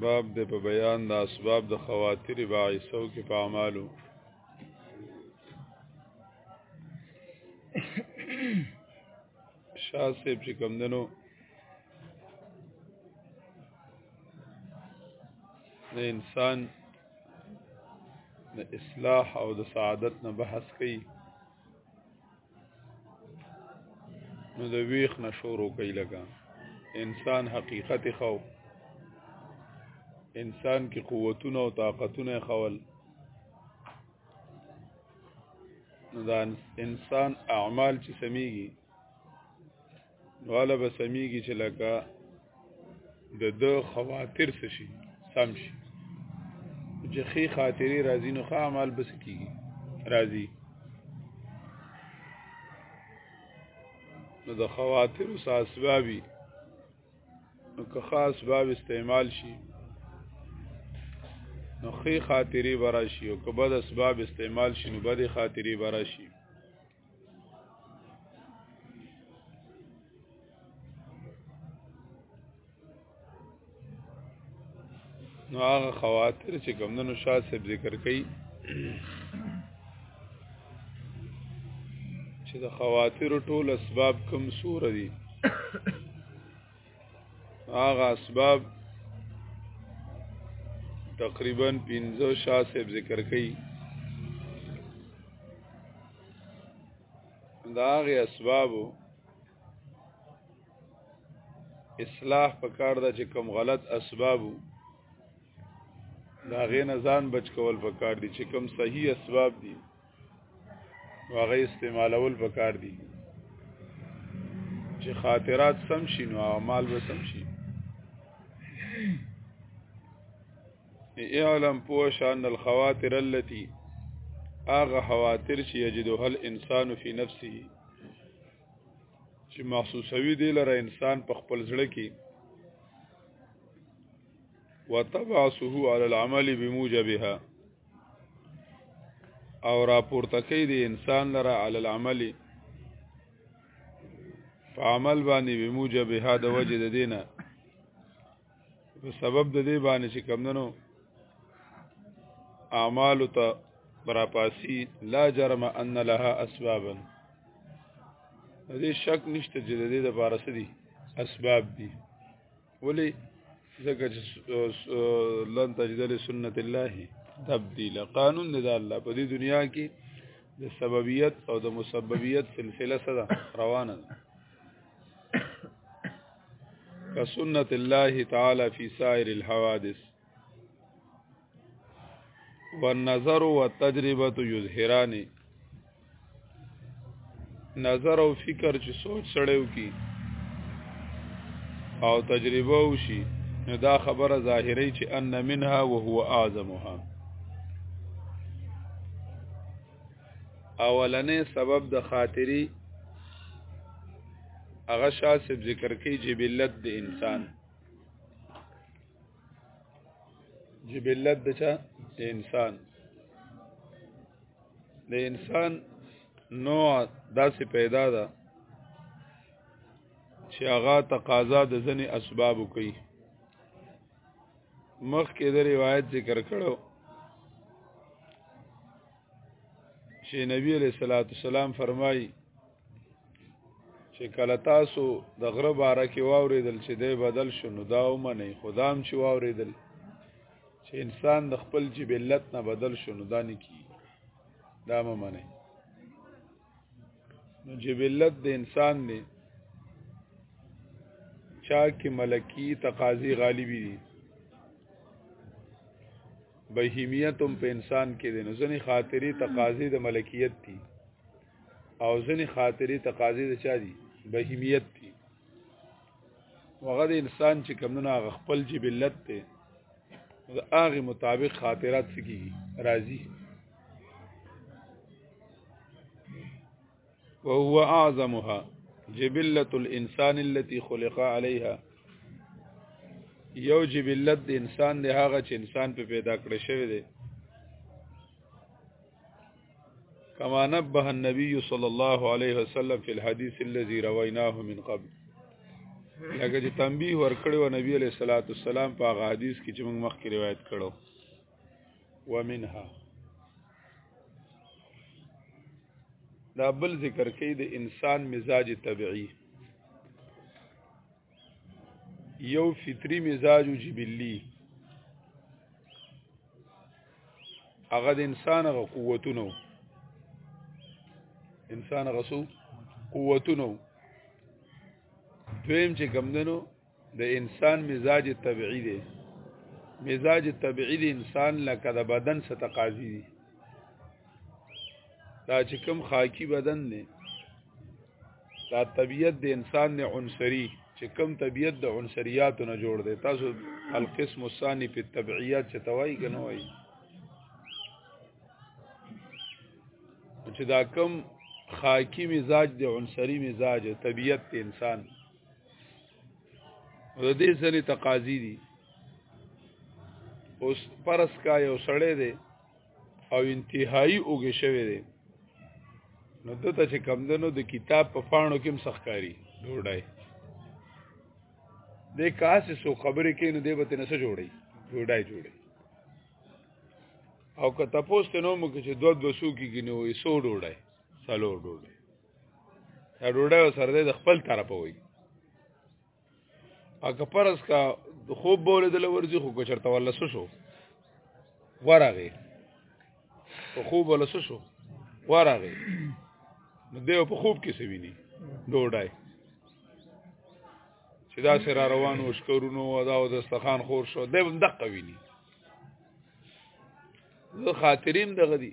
باب د په بیان د اسباب د خواتیر باعثو کې په اعمالو شاه صاحب چې کوم دنو د انسان د اصلاح او د سعادت نه بحث کوي نو د ویخ نه شروع کوي لګا انسان حقیقت خو انسان کې قوتونه او طاقتونه خول نو دا انسان اعمال چې سميږي غاله به سمیږي چې لکه د د خواطر څه شي سم شي چې خې خاطرې راځي نو ښه عمل بس کیږي راځي نو د خواطر او اسبابي نو که خاص باب استعمال شي نو خې خاطرې برا شي او که بد اسباب استعمال شي نو بد خاطرې برا شي نو هغه خواطر چې کمندونو شاه صاحب ذکر کړي چې د خواطر ټول اسباب کم سور دي هغه اسباب تقریبا 15 شاه صاحب ذکر کړي دا هغه اسبابو اصلاح پکار دا چې کم غلط اسبابو دا غې نه ځان بچ کول پکار دي چې کم صحیح اسباب دي هغه استعمالول پکار دي چې خاطرات سم شي نو اعمال به سم شي اعلم پوش ان الخواطر التي اغه خواطر چې یجدها الانسان فی نفسه چې محسوسوي دی لره انسان په خپل ځړه کې وتبعثه على العمل بموجبها او راپورته کوي د انسان لره على العمل فعمل باندې بموجبها د وجه د دینه په سبب د دې باندې چې کمندنو اعمال ته براپاسی لا جرم ان لها اسبابا دې شک نشته چې د دې لپاره سدي اسباب دي ولی ځکه چې لن تجد لسنت الله تبديل قانون د الله په دې دنیا کې د سببیت او د مسببیت سلسله سره روانه ده کسنت الله تعالی فی سائر الحوادث والنظر والتجربه یظهران نظر او فکر چې سوچ سړیو کی او تجربه وشي نو دا خبره ظاهری چې ان منها وهو اعظمها اولنې سبب د خاطری هغه شاسب ذکر کوي جبلت د انسان جبلت د چا د انسان د انسان نوع داسې پیدا ده چې هغه تقاضا د ځنې اسباب کوي مخکې د روایت ذکر کړو چې نبی علیہ الصلوۃ والسلام فرمایي چې کله تاسو د غره باره کې واوریدل چې دی بدل شو نو دا ومنئ خدام چې واوریدل چې انسان د خپل جبلت نه بدل شو نو دا نه کی دا ممنئ نو جبلت د انسان دی چا کې ملکی تقاضی غالبی دي بهیمیت هم په انسان کې دي نو ځنې خاطری تقاضی د ملکیت دي او ځنې خاطری تقاضی د چا دي بهیمیت دي وغه د انسان چې کمونه خپل جبلت ته د هغه مطابق خاطرات سکی راضی وهو اعظمها جبلت الانسان التي خلق عليها یو جبلت د انسان د هغه چې انسان په پیدا کړی شوی دی كما نبه النبي صلى الله عليه وسلم في الحديث الذي رويناه من قبل لکه چې تنبیه ورکړو نبی علیہ الصلوۃ والسلام په هغه حدیث کې چې موږ مخکې روایت کړو ومنها دا بل ذکر کوي د انسان مزاج طبيعي یو فطری مزاج او جبلی هغه د انسان غو قوتونو انسان غسو قوتونو دویم چې کمدنو د انسان مزاج طبيعي دی مزاج طبيعي دی انسان لکه د بدن څخه تقاضي دي دا چې کوم خاکی بدن دی دا طبيعت د انسان نه عنصري چې کوم طبيعت د عنصرياتو نه جوړ دی تاسو القسم الثاني په طبيعيات چې توای کنه وای چې دا کوم خاکی مزاج د عنصري مزاج طبيعت د انسان د دې ځنې تقاضي دي اوس پرس کا یو سړی دی او انتهایی اوګه شوی دی نو دته چې کم دنو د کتاب په فانو کې مسخکاری ډوډای د کاس سو خبرې کې نو دیبته نه جوړي ډوډای جوړي او که تاسو ته نو موږ چې دوه دوه سو کې نو یې سو ډوډای سلو ډوډای دا ډوډۍ او سردې د خپل طرفه وي او که پرس کا خوب بولې د لورځي خو کوچرته ولا شو ورغه په خوب ولا شو ورغه نو دیو په خوب کې سویني ډوډۍ چې دا سره روان و شکرونو او دا د استخان خور شو د دقه ویني زه خاطریم دغه دي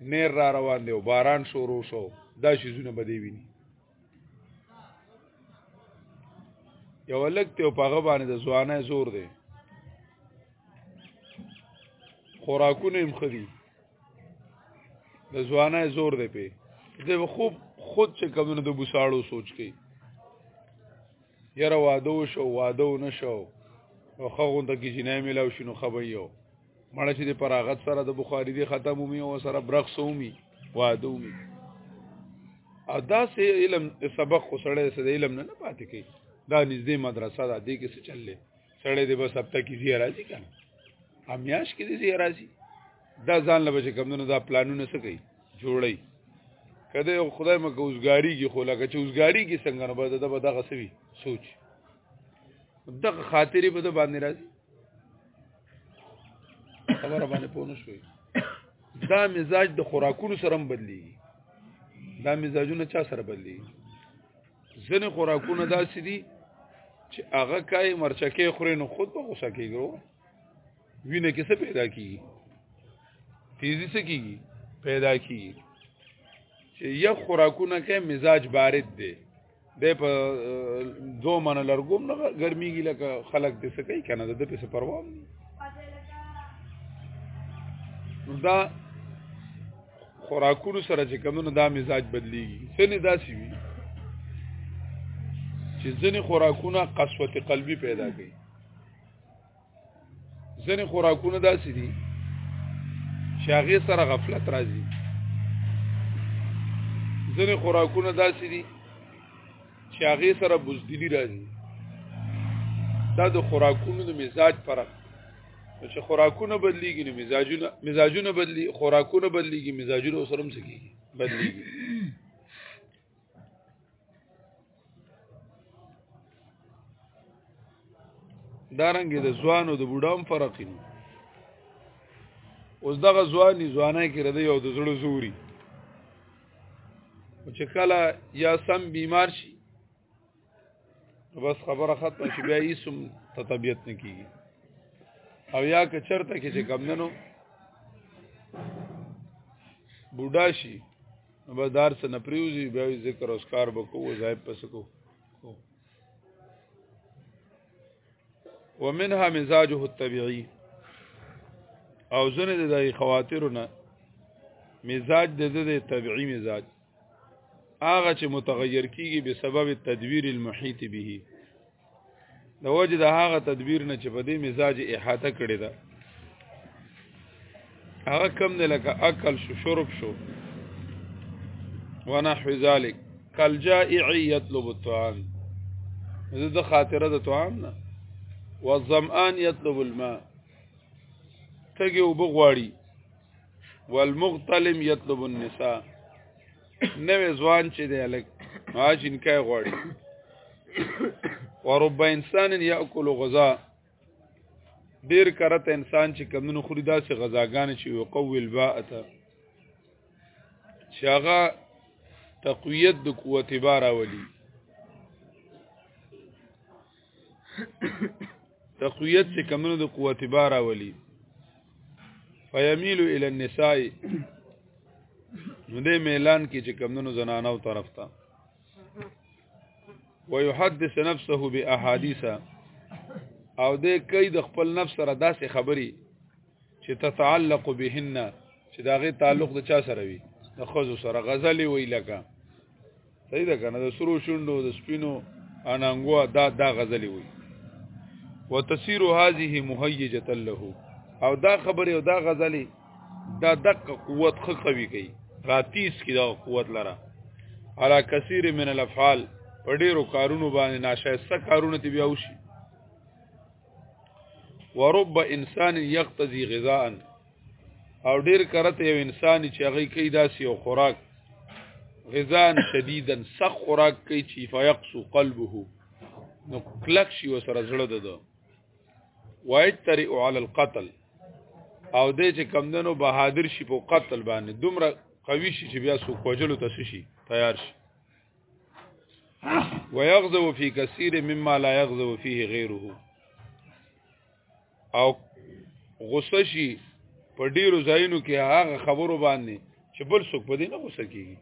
نیر را روان دی او باران شروع شو دا شیزونه به دی ویني یو لک ته په هغه باندې د ځوانه زور دی خوراکونه هم خدي د ځوانه زور دی په دې خوب خود چې کمونه د بوساړو سوچ کوي یره واده شو واده نشو او خغون ته کې جنای ملاو شنو خبر یو مړه چې د پراغت سره د بخاری دی ختم ومي او سره برخص ومي واده ومي او دا سه علم سبق خو سره سه علم نه پاتې کی دا نږدې مدرسه ده دې کې څه چللې سړې دې بس هفته کې زی راځي کنه امیاش کې دې زی راځي دا ځان لبه چې کمونو دا پلانونه څه کوي جوړي کده خدای مکه اوسګاری کې خو لکه چې اوسګاری کې څنګه نه بده دا دغه سوي سوچ دغه خاطرې په باندې راځي خبره باندې پوه نه شوي دا مزاج د خوراکونو سره هم بدلیږي دا مزاجونه چا سره بدلیږي ځینې خوراکونه داسې دي چې هغه کای مرچکې خورې نو خود په غوسه کېږي وینه کې څه پیدا کیږي تیزی څه کیږي پیدا کیږي چې یو خوراکونه کې مزاج بارد دی د په دوه من لرګوم نه ګرميږي لکه خلک دې څه کوي کنه د دې څه پروا نه دا خوراکونو سره چې کمونو دا مزاج بدلیږي څنګه داسي وي چې ځنې خوراکونه قسوت قلبي پیدا کوي ځنې خوراکونه داسې دي چې هغه سره غفلت راځي ځنې خوراکونه داسې دي چې هغه سره بوزدلی راځي دا د خوراکونو د مزاج فرق چې خوراکونه بدلیږي نو مزاجونه مزاجونه بدلی خوراکونه بدلیږي مزاجونه سره هم سګي بدلیږي دارنګ د ځوانو د بوډام فرق دی اوس دغه ځواني ځواني کې ردی او د زړه زوري چې کله یا سم بیمار شي بس خبره ختمه شي بیا هیڅم ته طبیعت نه کیږي او یا که چرته کې چې کم دنو بوډا شي بس دار څه نه پریوزي بیا ذکر او اسکار بکو زایب پس کو ومنها مزاجه الطبيعي او زنه د خواطرونه مزاج د د طبيعي مزاج هغه چې متغیر کیږي به سبب تدویر المحیط به د وجه د هغه تدبیر نه چې په دې مزاج احاطه کړی دا هغه کم نه لکه عقل شو شرب شو ونحو ذلك كالجائع يطلب الطعام زه د خاطره د طعام نه والظمآن يطلب الماء تګي وبغواړي والمغتلم یطلب النساء نوې ځوان چې دی الک هاج انکای غواړي ورب انسان یاکل غذا ډیر کرته انسان چې کمونو خوري داسې غذاګان چې وقوي الباءته چې هغه تقویت د قوت بار راولي تقویت چې کمنو د قوت بار اولی فیمیل الی النساء نو دې میلان کې چې کمنو زنانو طرف ته ويحدث نفسه باحاديث او دې کوي د خپل نفس سره داسې خبري چې تتعلق بهن چې داغه تعلق د چا سره وي د خزو سره غزل وی لکه صحیح ده کنه د سرو شوندو د سپینو انانګوا دا دا غزلی وي وتسير هذه مهيجه له او دا خبره او دا غزلی دا دقه قوت خ قوي کوي راتیس کی دا قوت لره على كثير من الافعال په ډیرو کارونو باندې ناشایسته کارونه تی بیا وشي ورب انسان یقتضي غذاء او ډیر کرته یو انسان چې هغه کوي داسې یو خوراک غذا شدیدا سخت خوراک کوي چې فیقسو قلبه نو کلک شي وسره زړه ده وایتری علی القتل او دې چې کمندنو بهادر شي په قتل باندې دومره قوي شي چې بیا سو کوجلو تاسو شي تیار شي ويغزو في كثير مما لا يغزو فيه غيره او غصه شي په ډیرو ځایونو کې هغه خبرو باندې چې بل څوک په دې نه غوسه کیږي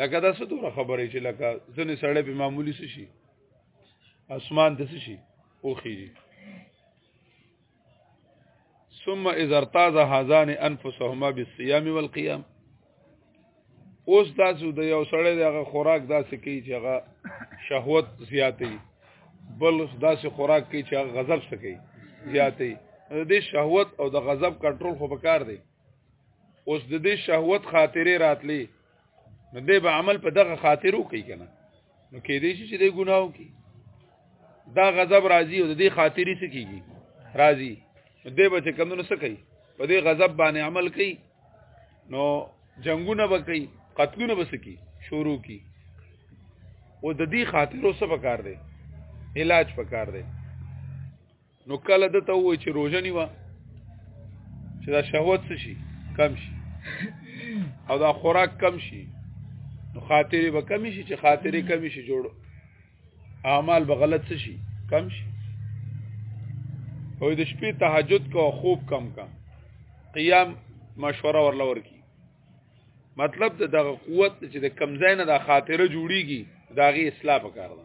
لکه دا څه دوره خبرې چې لکه ځنې سړی به معمولی څه شي اسمان د څه شي اوخیږي ثم اذا ارتاز هذان انفسهما بالصيام والقيام اوس تاسو د یو سړی دغه خوراک داسې کوي چې هغه شهوت زیاتې بل داسې خوراک کوي چې هغه غضب سکي زیاتې د دې شهوت او د غضب کنټرول خو به کار دی اوس د دې شهوت خاطرې راتلې نو دې به عمل په دغه خاطرو کوي کنه نو کې دې چې دې ګناو کی دا غضب راضی او دې خاطرې څه کیږي راضی دې به چې کمونو څه کوي په دې غضب باندې عمل کوي نو جنگونه به کوي قتلونه به سکی شروع کی او د دې خاطر اوسه پکار دی علاج پکار دی نو کله د ته وای چې روزه نیوا چې دا شهوت څه شي کم شي او دا خوراک کم شي نو خاطرې به کم شي چې خاطرې کم شي جوړ اعمال به غلط څه شي کم شي او د شپې تهجد کو خوب کم کا قیام مشوره ورل ورکی مطلب د دغه قوت چې د کمزای نه د خاطره جوړیږي داغه اصلاح وکړه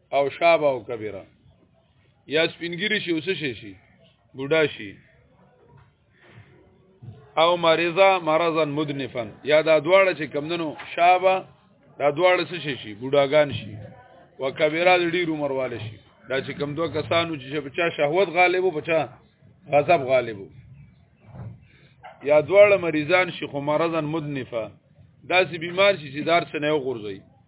او شابه او کبیره یا سپینګری شي اوس شي شي بوډا شي او مرضا مرضا مدنفن یا دا دواړه چې کمندنو شابه دا دواړه څه شي شي بوډاګان شي او کبیره د ډیر عمر والے شي دا چې کم دوه کسانو چې په چا شهوت غالب او په چا غضب غالب یا دواړه مریضان شي خو مرضا مدنفه داسې بیمار شي چې دار سنه وغورځي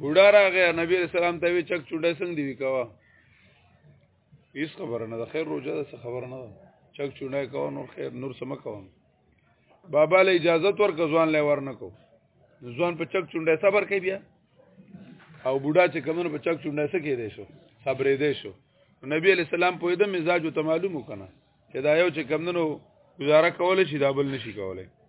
بوډا راغی نبی رسول الله ته وی چک چوډه څنګه دی وکوا هیڅ خبر نه ده خیر روزه ده څه خبر نه ده چک چوډه کوا نور خیر نور سم کوا بابا له اجازه ورک ځوان لې ورنکو ځوان په چک چوډه صبر کوي بیا او بوډا چې کمنو په چک چوډه څه کې دی شو صبرې دی شو نبی علی السلام په دې مزاج ته معلوم وکنه چې دا یو چې کمنو گزاره کول شي دا بل نشي کولای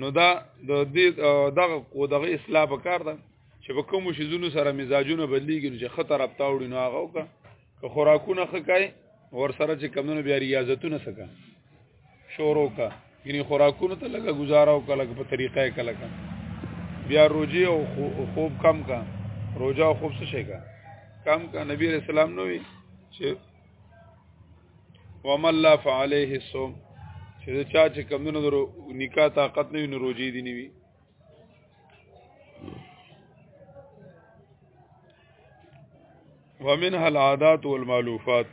نو دا د دې دغه کو دغه اصلاح په کار ده چې په کوم شیزونو سره مزاجونه بدلیږي چې خطر اپتا وړي نو هغه وکړه که خوراکونه خکای ور سره چې کمونه بیا ریاضتونه سکا شورو کا یعنی خوراکونه ته لګه گزاره وکړه لګه په طریقې کله کا بیا روجي او خوب کم کا روجا او خوب څه شي کا کم کا نبی رسول الله نو چې ومن لا فعليه الصوم چې چا چې کمونو درو نکاح طاقت نه ویني روزي دي نیوي ومنها العادات والمالوفات